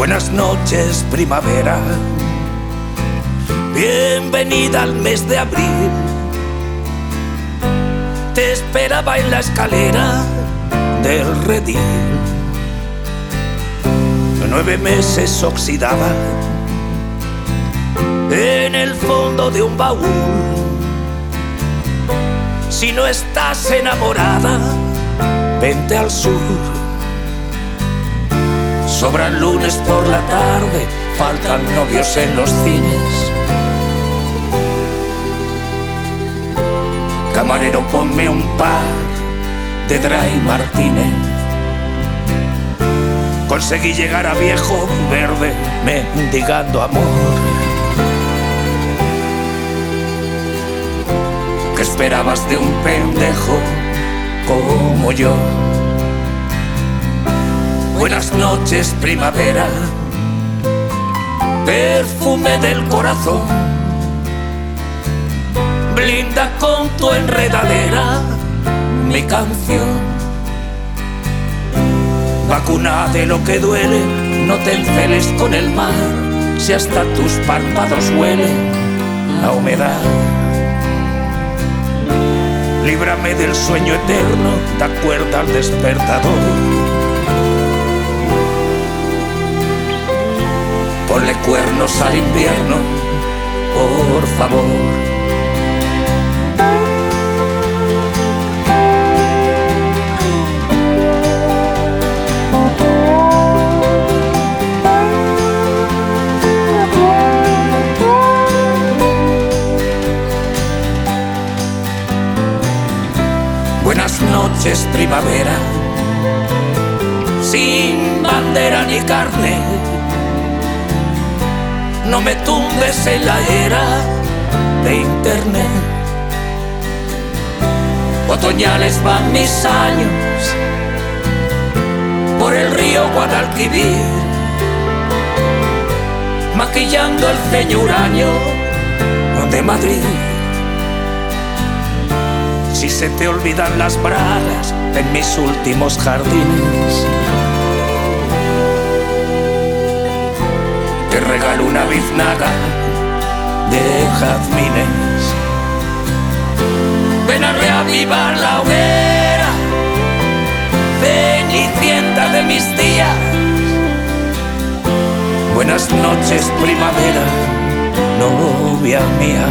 Buenas noches, primavera. Bienvenida al mes de abril. Te esperaba en la escalera del redil. Nueve meses oxidaba en el fondo de un baúl. Si no estás enamorada, vente al sur. Sobran lunes por la tarde, faltan novios en los cines. Camarero, ponme un par de Dry Martínez. Conseguí llegar a viejo verde mendigando amor. ¿Qué esperabas de un pendejo como yo? Buenas noches, primavera, perfume del corazón. Blinda con tu enredadera mi canción. Vacuna de lo que duele, no te enceles con el mar, si hasta tus párpados huelen la humedad. Líbrame del sueño eterno, da cuerda al despertador. Ponle cuernos al invierno, por favor. Buenas noches, primavera, sin bandera ni carne. No me tumbes en la era de internet. Otoñales van mis años por el río Guadalquivir, maquillando el ceño huraño de Madrid. Si se te olvidan las bragas en mis últimos jardines, te regalo una biznaga de jazmines. Ven a reavivar la hoguera, cenicienta de mis días. Buenas noches, primavera, novia mía.